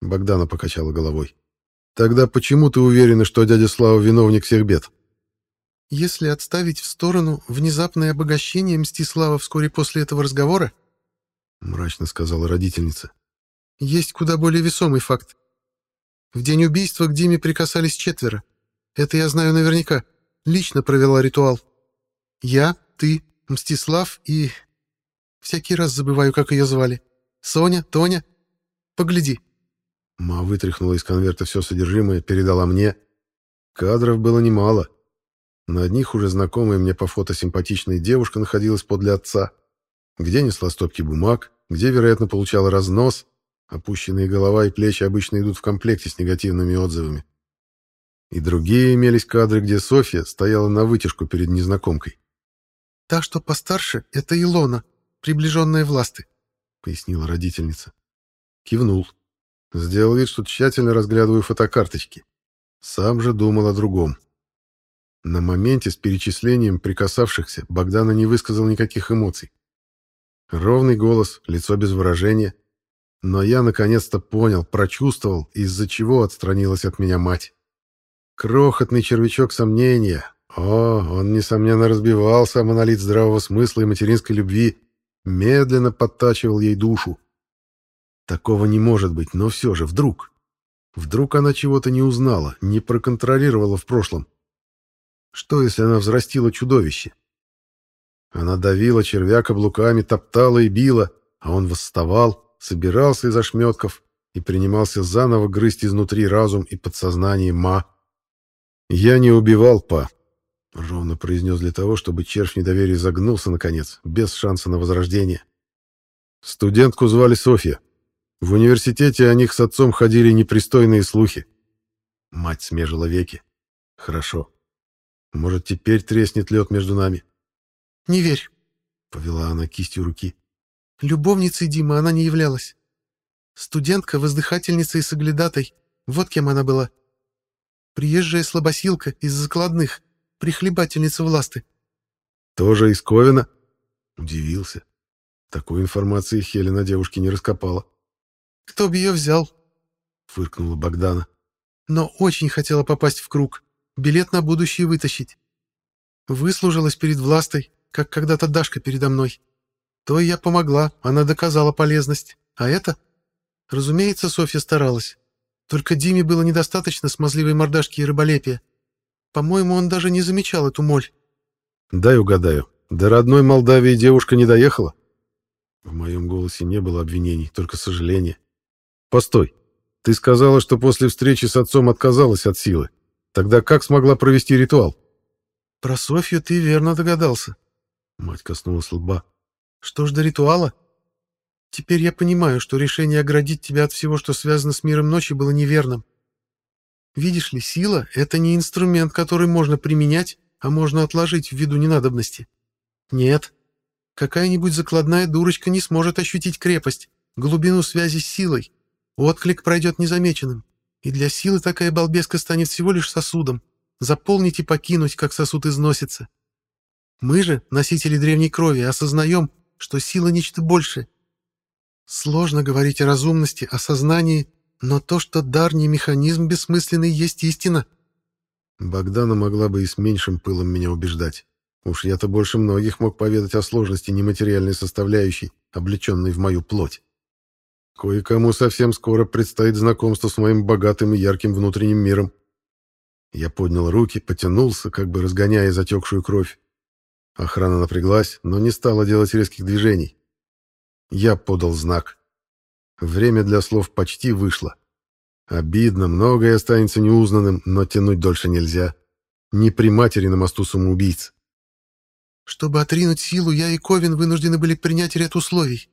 A: Богдана покачала головой. Тогда почему ты уверена, что дядя Слава виновник всех бед?
B: Если отставить в сторону внезапное обогащение Мстислава вскоре после этого разговора, мрачно сказала родительница, есть куда более весомый факт. В день убийства к Диме прикасались четверо. Это я знаю наверняка. Лично провела ритуал. Я, ты, Мстислав и... Всякий раз забываю, как ее звали. Соня, Тоня. Погляди.
A: Ма вытряхнула из конверта все содержимое, передала мне. Кадров было немало. На одних уже знакомая мне по фото симпатичная девушка находилась подле отца. Где несла стопки бумаг, где, вероятно, получала разнос. Опущенные голова и плечи обычно идут в комплекте с негативными отзывами. И другие имелись кадры, где Софья стояла на вытяжку перед незнакомкой.
B: «Та, что постарше, — это Илона, приближенная власты», —
A: пояснила родительница. Кивнул. Сделал вид, что тщательно разглядываю фотокарточки. Сам же думал о другом. На моменте с перечислением прикасавшихся Богдана не высказал никаких эмоций. Ровный голос, лицо без выражения. Но я наконец-то понял, прочувствовал, из-за чего отстранилась от меня мать. Крохотный червячок сомнения. О, он, несомненно, разбивался о монолит здравого смысла и материнской любви, медленно подтачивал ей душу. Такого не может быть, но все же, вдруг... Вдруг она чего-то не узнала, не проконтролировала в прошлом. Что, если она взрастила чудовище? Она давила червя каблуками, топтала и била, а он восставал, собирался из ошметков и принимался заново грызть изнутри разум и подсознание Ма. «Я не убивал, Па», — ровно произнес для того, чтобы червь недоверия загнулся, наконец, без шанса на возрождение. Студентку звали Софья. В университете о них с отцом ходили непристойные слухи. Мать смежила веки. Хорошо. Может, теперь треснет лед между нами?
B: Не верь,
A: повела она кистью руки.
B: Любовницей Дима она не являлась. Студентка, воздыхательница и соглядатой. Вот кем она была. Приезжая слабосилка из закладных, прихлебательница власты.
A: Тоже из Ковина? Удивился. Такой информации Хелен о девушке не раскопала.
B: «Кто бы ее взял?»
A: — фыркнула Богдана.
B: «Но очень хотела попасть в круг, билет на будущее вытащить. Выслужилась перед властой, как когда-то Дашка передо мной. То я помогла, она доказала полезность. А это? Разумеется, Софья старалась. Только Диме было недостаточно смазливой мордашки и рыболепия. По-моему, он даже не замечал эту моль.
A: «Дай угадаю. До родной Молдавии девушка не доехала?» В моем голосе не было обвинений, только сожаление. «Постой. Ты сказала, что после встречи с отцом отказалась от силы. Тогда как смогла провести ритуал?»
B: «Про Софью ты верно догадался». Мать коснулась лба. «Что ж до ритуала? Теперь я понимаю, что решение оградить тебя от всего, что связано с миром ночи, было неверным. Видишь ли, сила — это не инструмент, который можно применять, а можно отложить в виду ненадобности. Нет, какая-нибудь закладная дурочка не сможет ощутить крепость, глубину связи с силой. Отклик пройдет незамеченным, и для силы такая балбеска станет всего лишь сосудом. Заполнить и покинуть, как сосуд износится. Мы же, носители древней крови, осознаем, что сила — нечто большее, Сложно говорить о разумности, о сознании, но то, что дар не механизм бессмысленный, есть истина.
A: Богдана могла бы и с меньшим пылом меня убеждать. Уж я-то больше многих мог поведать о сложности нематериальной составляющей, облеченной в мою плоть. Кое-кому совсем скоро предстоит знакомство с моим богатым и ярким внутренним миром. Я поднял руки, потянулся, как бы разгоняя затекшую кровь. Охрана напряглась, но не стала делать резких движений. Я подал знак. Время для слов почти вышло. Обидно, многое останется неузнанным, но тянуть дольше нельзя. Не при матери на мосту самоубийц.
B: «Чтобы отринуть силу, я и Ковин вынуждены были принять ряд условий»,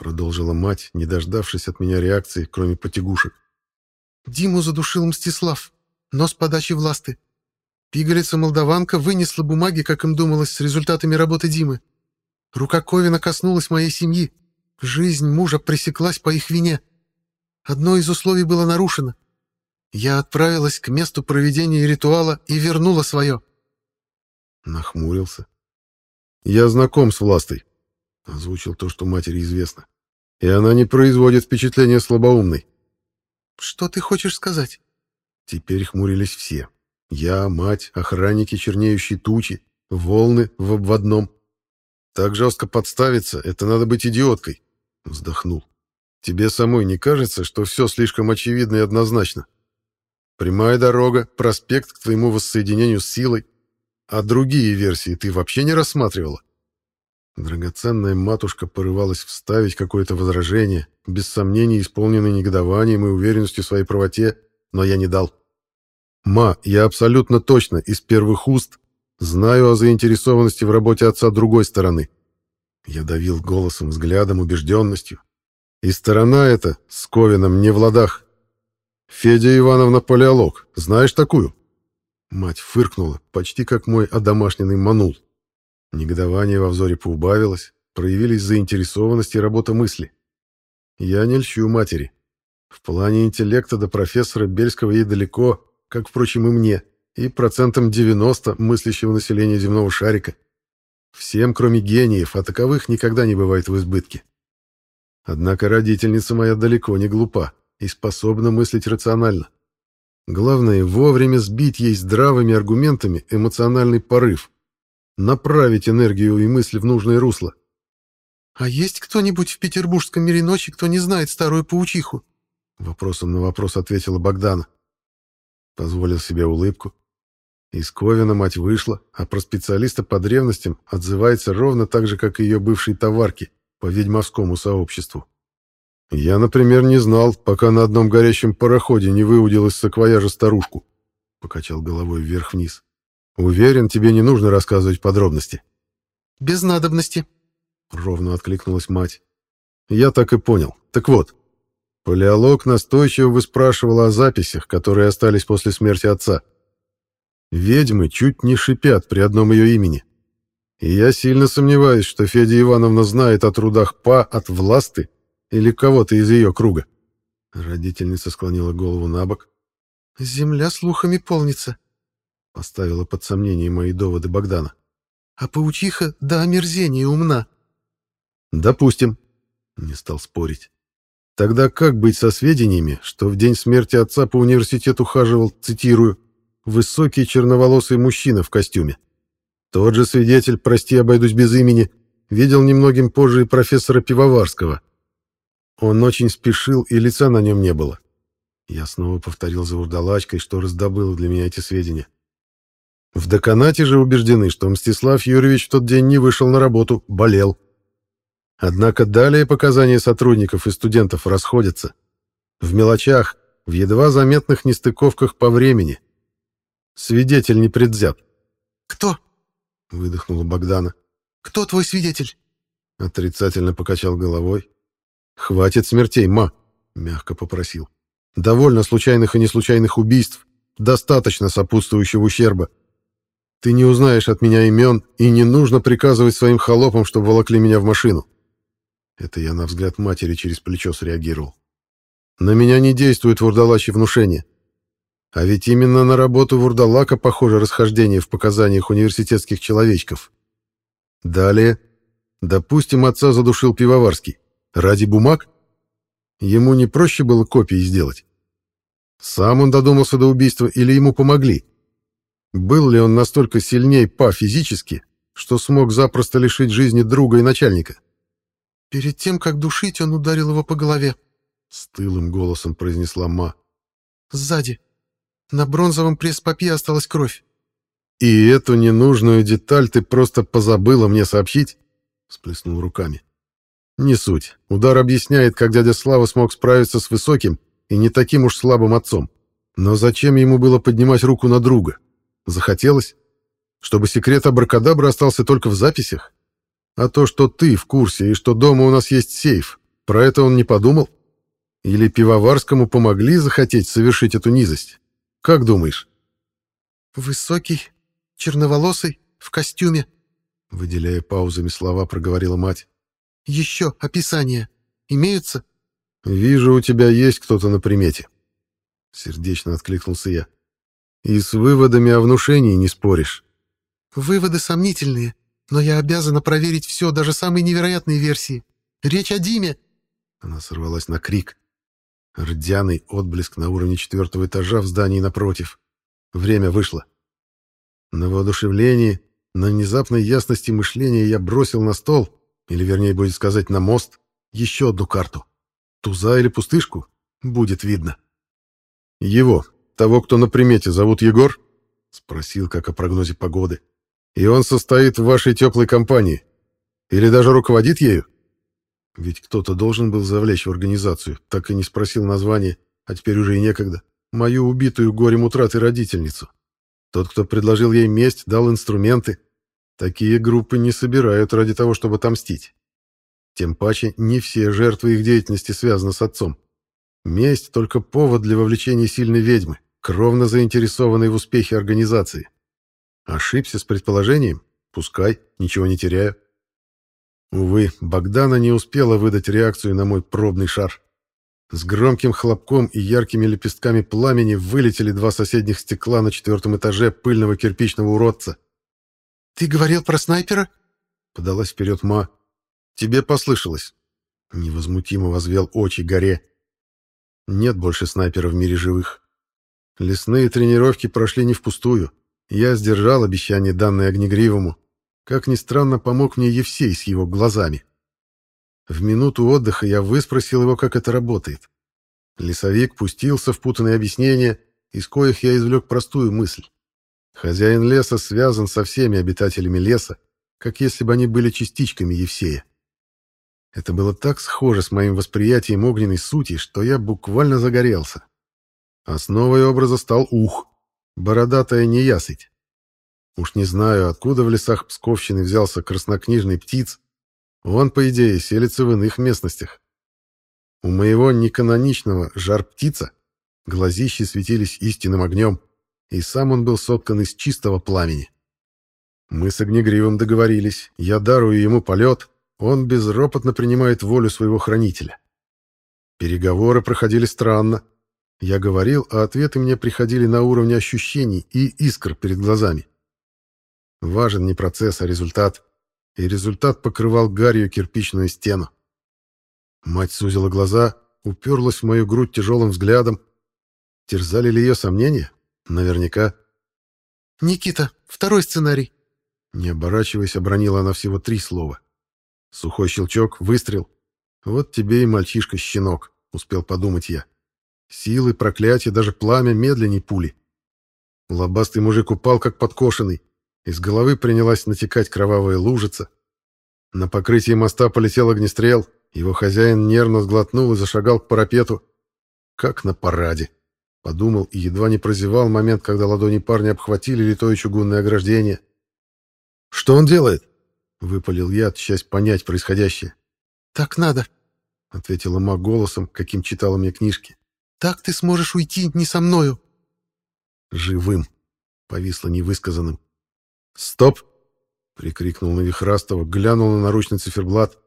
A: продолжила мать, не дождавшись от меня реакции, кроме потягушек.
B: «Диму задушил Мстислав, но с подачи власты. Пигалица-молдаванка вынесла бумаги, как им думалось, с результатами работы Димы. Рука Ковина коснулась моей семьи. Жизнь мужа пресеклась по их вине. Одно из условий было нарушено. Я отправилась к месту проведения ритуала и вернула свое.
A: Нахмурился. «Я знаком с властой», — озвучил то, что матери известно. «И она не производит впечатления слабоумной».
B: «Что ты хочешь сказать?»
A: Теперь хмурились все. Я, мать, охранники, чернеющие тучи, волны в обводном. Так жестко подставиться — это надо быть идиоткой. Вздохнул. Тебе самой не кажется, что все слишком очевидно и однозначно? Прямая дорога, проспект к твоему воссоединению с силой. А другие версии ты вообще не рассматривала? Драгоценная матушка порывалась вставить какое-то возражение, без сомнений исполненное негодованием и уверенностью в своей правоте, но я не дал. «Ма, я абсолютно точно, из первых уст, знаю о заинтересованности в работе отца другой стороны. Я давил голосом, взглядом, убежденностью. И сторона эта с Ковином не в ладах. Федя Ивановна Палеолог, знаешь такую? Мать фыркнула, почти как мой одомашненный манул. Негодование во взоре поубавилось, проявились заинтересованность и работа мысли. Я не льщу матери. В плане интеллекта до профессора Бельского ей далеко, как, впрочем, и мне, и процентом 90 мыслящего населения земного шарика. Всем, кроме гениев, а таковых никогда не бывает в избытке. Однако родительница моя далеко не глупа и способна мыслить рационально. Главное, вовремя сбить ей здравыми аргументами эмоциональный порыв, направить энергию и мысли в нужное русло.
B: «А есть кто-нибудь в петербургском мире ночи, кто не знает старую паучиху?»
A: Вопросом на вопрос ответила Богдана. Позволил себе улыбку. Из Ковина мать вышла, а про специалиста по древностям отзывается ровно так же, как и ее бывшие товарки по ведьмовскому сообществу. Я, например, не знал, пока на одном горящем пароходе не выудил из саквояжа старушку. Покачал головой вверх-вниз. Уверен, тебе не нужно рассказывать подробности.
B: Без надобности.
A: Ровно откликнулась мать. Я так и понял. Так вот, палеолог настойчиво выспрашивал о записях, которые остались после смерти отца. Ведьмы чуть не шипят при одном ее имени. И я сильно сомневаюсь, что Федя Ивановна знает о трудах Па от власты или кого-то из ее круга. Родительница склонила голову на бок.
B: «Земля слухами полнится», — поставила под сомнение мои доводы Богдана. «А паучиха до омерзения умна.
A: Допустим. Не стал спорить. Тогда как быть со сведениями, что в день смерти отца по университету хаживал, цитирую, «высокий черноволосый мужчина в костюме»? Тот же свидетель, прости, обойдусь без имени, видел немногим позже и профессора Пивоварского. Он очень спешил, и лица на нем не было. Я снова повторил за урдалачкой, что раздобыл для меня эти сведения. В деканате же убеждены, что Мстислав Юрьевич в тот день не вышел на работу, болел. Однако далее показания сотрудников и студентов расходятся. В мелочах, в едва заметных нестыковках по времени. Свидетель не предвзят.
B: «Кто?»
A: — выдохнула Богдана.
B: «Кто твой свидетель?»
A: Отрицательно покачал головой. «Хватит смертей, ма!» — мягко попросил. «Довольно случайных и неслучайных убийств. Достаточно сопутствующего ущерба. Ты не узнаешь от меня имен, и не нужно приказывать своим холопам, чтобы волокли меня в машину. Это я на взгляд матери через плечо среагировал. На меня не действует вурдалачье внушение. А ведь именно на работу вурдалака похоже расхождение в показаниях университетских человечков. Далее. Допустим, отца задушил Пивоварский. Ради бумаг? Ему не проще было копии сделать? Сам он додумался до убийства или ему помогли? Был ли он настолько сильней по физически, что смог запросто лишить жизни друга и начальника?
B: Перед тем, как душить, он ударил его по голове.
A: С тылым голосом произнесла Ма.
B: Сзади. На бронзовом пресс-папье осталась кровь.
A: «И эту ненужную деталь ты просто позабыла мне сообщить?» Сплеснул руками. «Не суть. Удар объясняет, как дядя Слава смог справиться с высоким и не таким уж слабым отцом. Но зачем ему было поднимать руку на друга? Захотелось? Чтобы секрет Абракадабра остался только в записях? А то, что ты в курсе и что дома у нас есть сейф, про это он не подумал? Или Пивоварскому помогли захотеть совершить эту низость? Как думаешь?
B: Высокий, черноволосый, в костюме.
A: Выделяя паузами слова, проговорила мать.
B: Еще описания имеются?
A: Вижу, у тебя есть кто-то на примете. Сердечно откликнулся я. И с выводами о внушении не споришь.
B: Выводы сомнительные. Но я обязана проверить все, даже самые невероятные версии. Речь о Диме!»
A: Она сорвалась на крик. Рдяный отблеск на уровне четвертого этажа в здании напротив. Время вышло. На воодушевлении, на внезапной ясности мышления я бросил на стол, или вернее будет сказать на мост, еще одну карту. Туза или пустышку? Будет видно. «Его, того, кто на примете, зовут Егор?» — спросил, как о прогнозе погоды. И он состоит в вашей теплой компании. Или даже руководит ею? Ведь кто-то должен был завлечь в организацию, так и не спросил название, а теперь уже и некогда. Мою убитую горем утраты родительницу. Тот, кто предложил ей месть, дал инструменты. Такие группы не собирают ради того, чтобы отомстить. Тем паче, не все жертвы их деятельности связаны с отцом. Месть — только повод для вовлечения сильной ведьмы, кровно заинтересованной в успехе организации. Ошибся с предположением? Пускай, ничего не теряю. Увы, Богдана не успела выдать реакцию на мой пробный шар. С громким хлопком и яркими лепестками пламени вылетели два соседних стекла на четвертом этаже пыльного кирпичного уродца.
B: «Ты говорил про снайпера?»
A: — подалась вперед Ма. «Тебе послышалось». Невозмутимо возвел очи горе. «Нет больше снайпера в мире живых. Лесные тренировки прошли не впустую. Я сдержал обещание, данное Огнегривому. Как ни странно, помог мне Евсей с его глазами. В минуту отдыха я выспросил его, как это работает. Лесовик пустился в путанные объяснения, из коих я извлек простую мысль. Хозяин леса связан со всеми обитателями леса, как если бы они были частичками Евсея. Это было так схоже с моим восприятием огненной сути, что я буквально загорелся. Основой образа стал ух бородатая неясыть. Уж не знаю, откуда в лесах Псковщины взялся краснокнижный птиц. Он, по идее, селится в иных местностях. У моего неканоничного жар-птица глазищи светились истинным огнем, и сам он был соткан из чистого пламени. Мы с Огнегривым договорились, я дарую ему полет, он безропотно принимает волю своего хранителя. Переговоры проходили странно, я говорил, а ответы мне приходили на уровне ощущений и искр перед глазами. Важен не процесс, а результат. и результат покрывал гарью кирпичную стену. Мать сузила глаза, уперлась в мою грудь тяжелым взглядом. Терзали ли ее сомнения? Наверняка.
B: «Никита, второй сценарий!»
A: Не оборачиваясь, обронила она всего три слова. Сухой щелчок, выстрел. Вот тебе и мальчишка-щенок, успел подумать я. Силы, проклятия, даже пламя медленней пули. Лобастый мужик упал, как подкошенный. Из головы принялась натекать кровавая лужица. На покрытии моста полетел огнестрел. Его хозяин нервно сглотнул и зашагал к парапету. Как на параде. Подумал и едва не прозевал момент, когда ладони парня обхватили литое чугунное ограждение. «Что он делает?» — выпалил я, часть понять происходящее.
B: «Так надо», — ответила
A: ма голосом, каким читала мне книжки.
B: «Так ты сможешь уйти не со мною».
A: «Живым», — повисло невысказанным. «Стоп!» — прикрикнул на Вихрастова, глянул на наручный циферблат.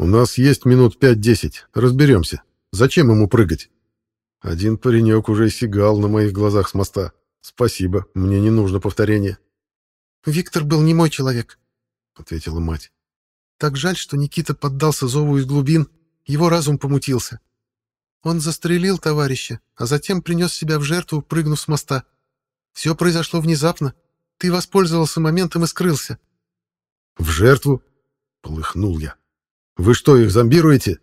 A: «У нас есть минут пять-десять. Разберемся. Зачем ему прыгать?» Один паренек уже сигал на моих глазах с моста. Спасибо, мне не нужно повторения.
B: «Виктор был не мой человек», — ответила мать. «Так жаль, что Никита поддался зову из глубин, его разум помутился. Он застрелил товарища, а затем принес себя в жертву, прыгнув с моста. Все произошло внезапно. Ты воспользовался моментом и скрылся».
A: «В жертву?» — полыхнул я. «Вы что, их зомбируете?»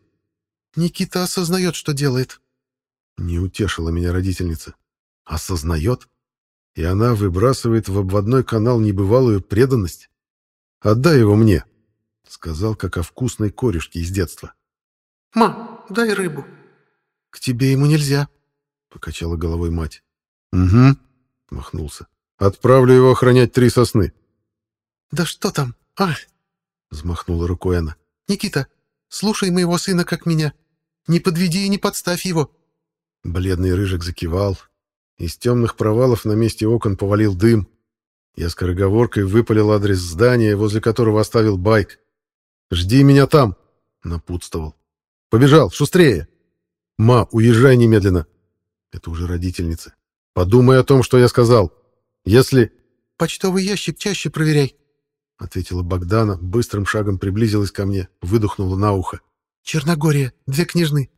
B: «Никита осознает, что делает»,
A: не утешила меня родительница. Осознает? И она выбрасывает в обводной канал небывалую преданность? Отдай его мне, сказал, как о вкусной корешке из детства.
B: Ма, дай рыбу.
A: К тебе ему нельзя, покачала головой мать. Угу, махнулся. Отправлю его охранять три сосны.
B: Да что там? А!
A: взмахнула рукой она.
B: Никита, слушай моего сына как меня. Не подведи и не подставь его.
A: Бледный рыжик закивал. Из темных провалов на месте окон повалил дым. Я скороговоркой выпалил адрес здания, возле которого оставил байк. «Жди меня там!» — напутствовал. «Побежал! Шустрее!» «Ма, уезжай немедленно!» Это уже родительница. «Подумай о том, что я сказал. Если...»
B: «Почтовый ящик чаще проверяй», — ответила Богдана, быстрым шагом приблизилась ко мне, выдохнула на ухо. «Черногория, две княжны.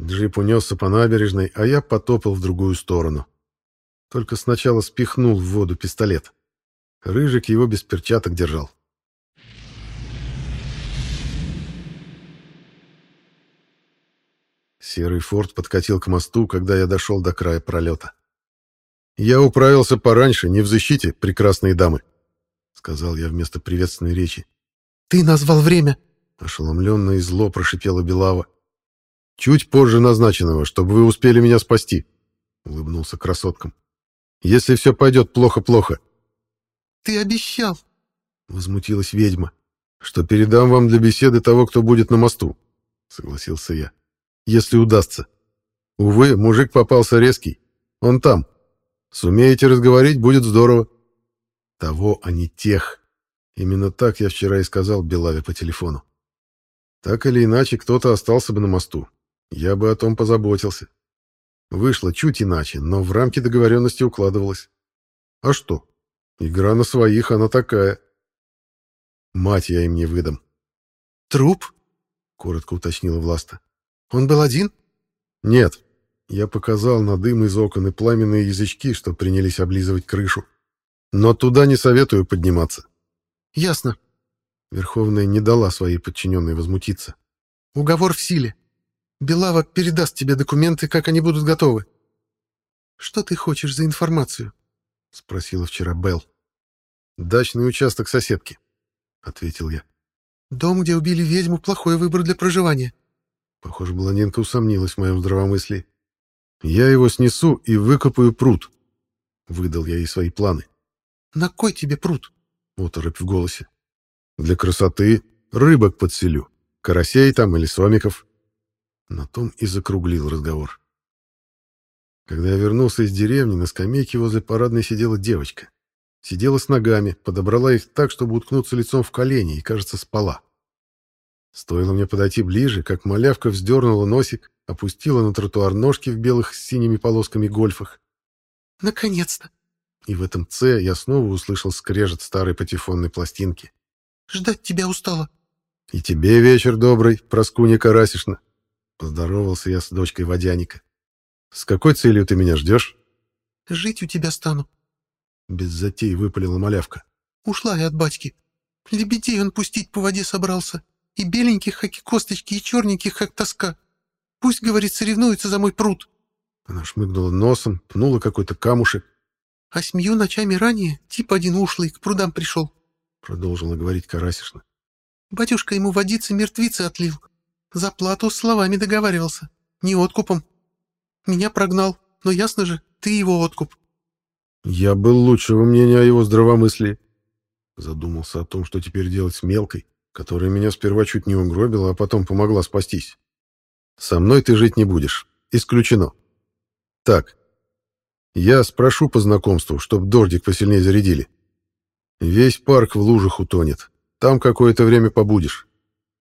A: Джип унесся по набережной, а я потопал в другую сторону. Только сначала спихнул в воду пистолет. Рыжик его без перчаток держал. Серый форт подкатил к мосту, когда я дошел до края пролета. «Я управился пораньше, не в защите, прекрасные дамы», — сказал я вместо приветственной речи.
B: «Ты назвал время!»
A: — ошеломленно и зло прошипела Белава. Чуть позже назначенного, чтобы вы успели меня спасти, улыбнулся красоткам. Если все пойдет плохо-плохо.
B: Ты обещал,
A: возмутилась ведьма, что передам вам для беседы того, кто будет на мосту, согласился я. Если удастся. Увы, мужик попался резкий. Он там. Сумеете разговорить, будет здорово. Того, а не тех. Именно так я вчера и сказал Белаве по телефону. Так или иначе, кто-то остался бы на мосту, я бы о том позаботился. Вышло чуть иначе, но в рамки договоренности укладывалось. А что? Игра на своих, она такая. Мать я им не выдам.
B: «Труп?» — коротко уточнила Власта. «Он был один?»
A: «Нет». Я показал на дым из окон и пламенные язычки, что принялись облизывать крышу. «Но туда не советую подниматься».
B: «Ясно».
A: Верховная не дала своей подчиненной возмутиться.
B: «Уговор в силе. Белава передаст тебе документы, как они будут готовы. Что ты хочешь за информацию? спросила вчера Белл.
A: Дачный участок соседки, ответил я.
B: Дом, где убили ведьму, плохой выбор для проживания.
A: Похоже, Блоненко усомнилась в моем здравомыслии. Я его снесу и выкопаю пруд. Выдал я ей свои планы.
B: На кой тебе пруд?
A: Оторопь в голосе. Для красоты рыбок подселю. Карасей там или сомиков. На том и закруглил разговор. Когда я вернулся из деревни, на скамейке возле парадной сидела девочка. Сидела с ногами, подобрала их так, чтобы уткнуться лицом в колени, и, кажется, спала. Стоило мне подойти ближе, как малявка вздернула носик, опустила на тротуар ножки в белых с синими полосками гольфах.
B: «Наконец-то!»
A: И в этом «Ц» я снова услышал скрежет старой патефонной пластинки.
B: Ждать тебя устала».
A: «И тебе вечер добрый, Проскуня Карасишна», — поздоровался я с дочкой водяника. «С какой целью ты меня ждешь?»
B: «Жить у тебя стану», —
A: без затей выпалила малявка.
B: «Ушла я от батьки. Лебедей он пустить по воде собрался. И беленьких, как и косточки, и черненьких, как тоска. Пусть, говорит, соревнуются за мой пруд».
A: Она шмыгнула носом, пнула какой-то камушек.
B: «А семью ночами ранее тип один ушлый к прудам пришел», —
A: продолжила говорить Карасишна.
B: «Батюшка ему водицы мертвицы отлил. За плату словами договаривался, не откупом. Меня прогнал, но ясно же, ты его откуп».
A: «Я был лучшего мнения о его здравомыслии», Задумался о том, что теперь делать с мелкой, которая меня сперва чуть не угробила, а потом помогла спастись. Со мной ты жить не будешь. Исключено. Так. Я спрошу по знакомству, чтоб дождик посильнее зарядили. Весь парк в лужах утонет. Там какое-то время побудешь.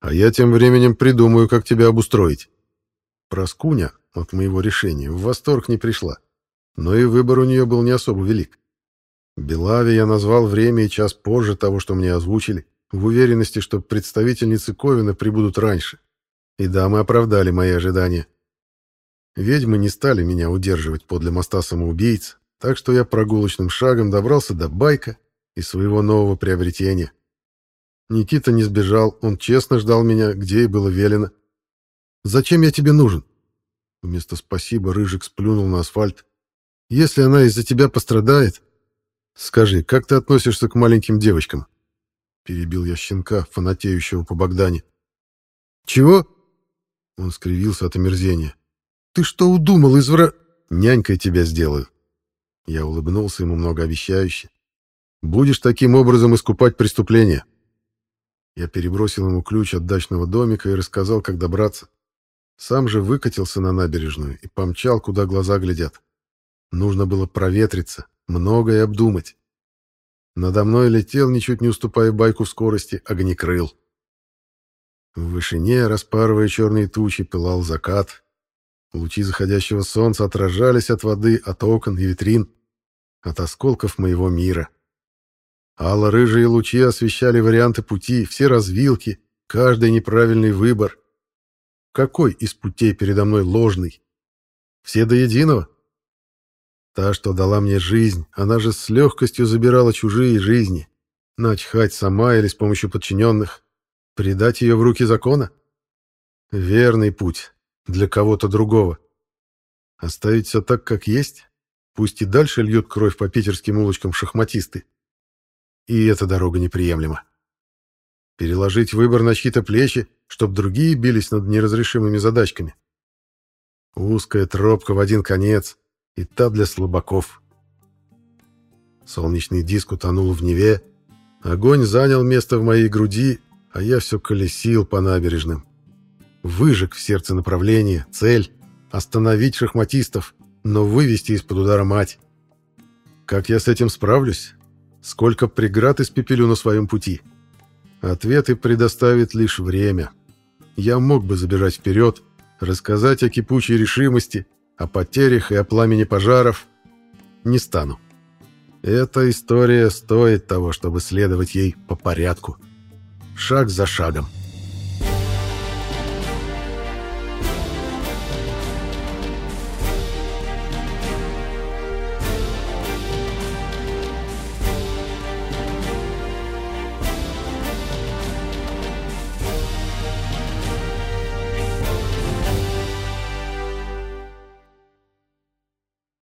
A: А я тем временем придумаю, как тебя обустроить. Проскуня от моего решения в восторг не пришла. Но и выбор у нее был не особо велик. Белави я назвал время и час позже того, что мне озвучили, в уверенности, что представительницы Ковина прибудут раньше. И да, мы оправдали мои ожидания. Ведьмы не стали меня удерживать подле моста самоубийц, так что я прогулочным шагом добрался до байка и своего нового приобретения. Никита не сбежал, он честно ждал меня, где и было велено. «Зачем я тебе нужен?» Вместо «спасибо» Рыжик сплюнул на асфальт. «Если она из-за тебя пострадает, «Скажи, как ты относишься к маленьким девочкам?» Перебил я щенка, фанатеющего по Богдане. «Чего?» Он скривился от омерзения. «Ты что удумал, извра...» «Нянькой тебя сделаю». Я улыбнулся ему многообещающе. «Будешь таким образом искупать преступление». Я перебросил ему ключ от дачного домика и рассказал, как добраться. Сам же выкатился на набережную и помчал, куда глаза глядят. Нужно было проветриться, многое обдумать. Надо мной летел, ничуть не уступая байку в скорости, огнекрыл. В вышине, распарывая черные тучи, пылал закат. Лучи заходящего солнца отражались от воды, от окон и витрин, от осколков моего мира. Алло-рыжие лучи освещали варианты пути, все развилки, каждый неправильный выбор. Какой из путей передо мной ложный? Все до единого? Та, что дала мне жизнь, она же с легкостью забирала чужие жизни. Начхать сама или с помощью подчиненных. Предать ее в руки закона? Верный путь. Для кого-то другого. Оставить все так, как есть? Пусть и дальше льют кровь по питерским улочкам шахматисты. И эта дорога неприемлема. Переложить выбор на чьи-то плечи, чтобы другие бились над неразрешимыми задачками. Узкая тропка в один конец, и та для слабаков. Солнечный диск утонул в Неве, огонь занял место в моей груди, а я все колесил по набережным. Выжег в сердце направление, цель — остановить шахматистов, но вывести из-под удара мать. Как я с этим справлюсь? Сколько преград испепелю на своем пути? Ответы предоставит лишь время. Я мог бы забежать вперед, рассказать о кипучей решимости — о потерях и о пламени пожаров не стану. Эта история стоит того, чтобы следовать ей по порядку. Шаг за шагом.